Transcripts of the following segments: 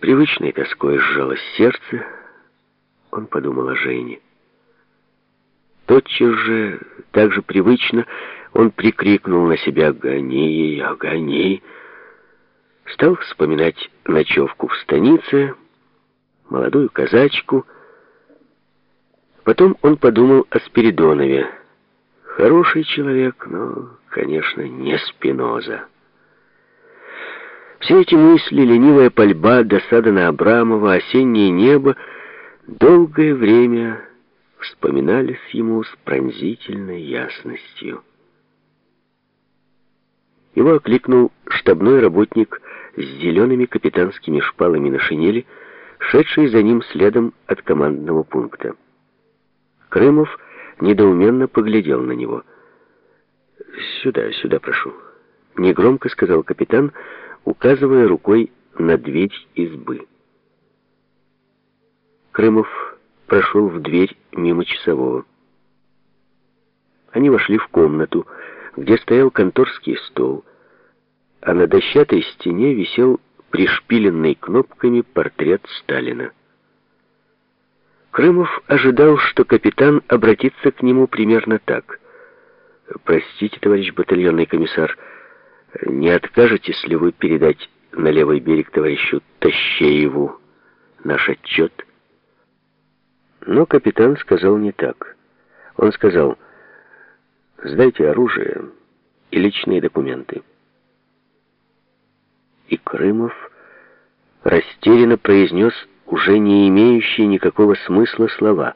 привычной тоской сжалось сердце, он подумал о Жене. Тотчас же, так же привычно, он прикрикнул на себя «Гони ее, гони!» Стал вспоминать ночевку в станице, молодую казачку. Потом он подумал о Спиридонове. Хороший человек, но, конечно, не Спиноза. Все эти мысли, ленивая пальба, досада на Абрамова, осеннее небо, долгое время вспоминались ему с пронзительной ясностью. Его окликнул штабной работник с зелеными капитанскими шпалами на шинели, шедший за ним следом от командного пункта. Крымов недоуменно поглядел на него. «Сюда, сюда прошу», — негромко сказал капитан, указывая рукой на дверь избы. Крымов прошел в дверь мимо часового. Они вошли в комнату, где стоял конторский стол, а на дощатой стене висел пришпиленный кнопками портрет Сталина. Крымов ожидал, что капитан обратится к нему примерно так. «Простите, товарищ батальонный комиссар, не откажетесь ли вы передать на левый берег товарищу Тащееву наш отчет?» Но капитан сказал не так. Он сказал, «Сдайте оружие и личные документы». И Крымов растерянно произнес уже не имеющие никакого смысла слова.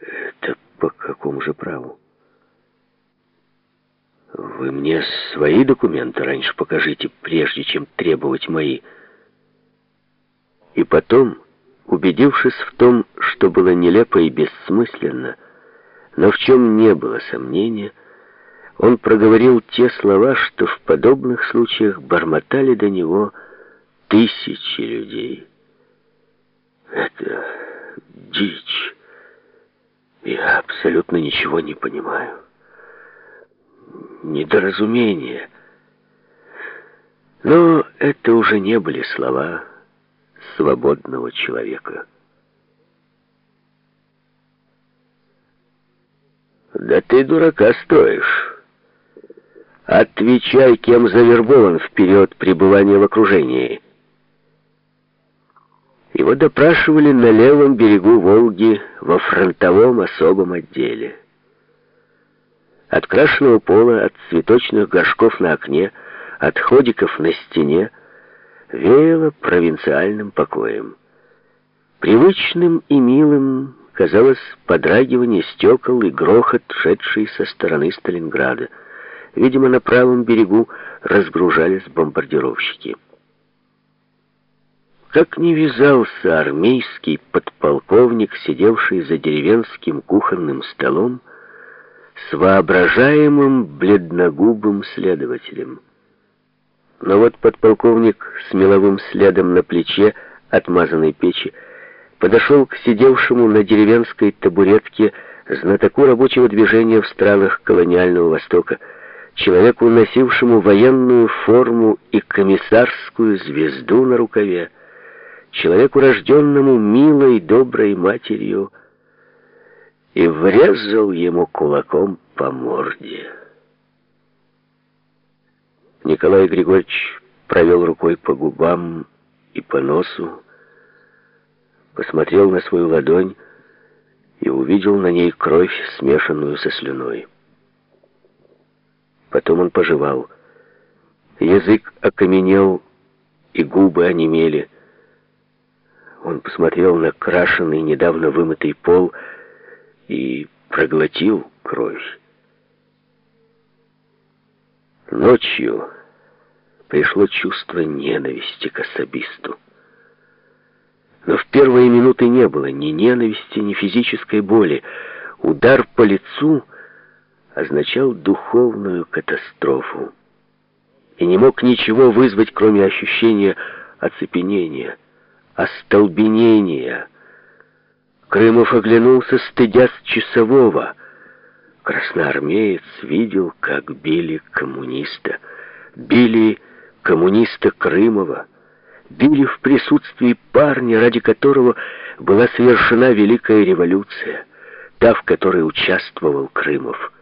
«Это по какому же праву?» «Вы мне свои документы раньше покажите, прежде чем требовать мои». И потом, убедившись в том, что было нелепо и бессмысленно, но в чем не было сомнения, он проговорил те слова, что в подобных случаях бормотали до него тысячи людей. Это дичь. Я абсолютно ничего не понимаю. Недоразумение. Но это уже не были слова свободного человека. «Да ты дурака стоишь. Отвечай, кем завербован в период пребывания в окружении». Его допрашивали на левом берегу Волги во фронтовом особом отделе. От крашеного пола, от цветочных горшков на окне, от ходиков на стене веяло провинциальным покоем. Привычным и милым казалось подрагивание стекол и грохот, шедший со стороны Сталинграда. Видимо, на правом берегу разгружались бомбардировщики. Как не вязался армейский подполковник, сидевший за деревенским кухонным столом, с воображаемым бледногубым следователем. Но вот подполковник с меловым следом на плече отмазанной печи подошел к сидевшему на деревенской табуретке знатоку рабочего движения в странах колониального Востока, человеку, носившему военную форму и комиссарскую звезду на рукаве, человеку, рожденному милой, доброй матерью, и врезал ему кулаком по морде. Николай Григорьевич провел рукой по губам и по носу, посмотрел на свою ладонь и увидел на ней кровь, смешанную со слюной. Потом он пожевал. Язык окаменел, и губы онемели. Он посмотрел на крашеный, недавно вымытый пол и проглотил кровь. Ночью пришло чувство ненависти к особисту. Но в первые минуты не было ни ненависти, ни физической боли. Удар по лицу означал духовную катастрофу. И не мог ничего вызвать, кроме ощущения оцепенения остолбенения. Крымов оглянулся, стыдясь часового. Красноармеец видел, как били коммуниста. Били коммуниста Крымова. били в присутствии парня, ради которого была совершена Великая революция, та, в которой участвовал Крымов.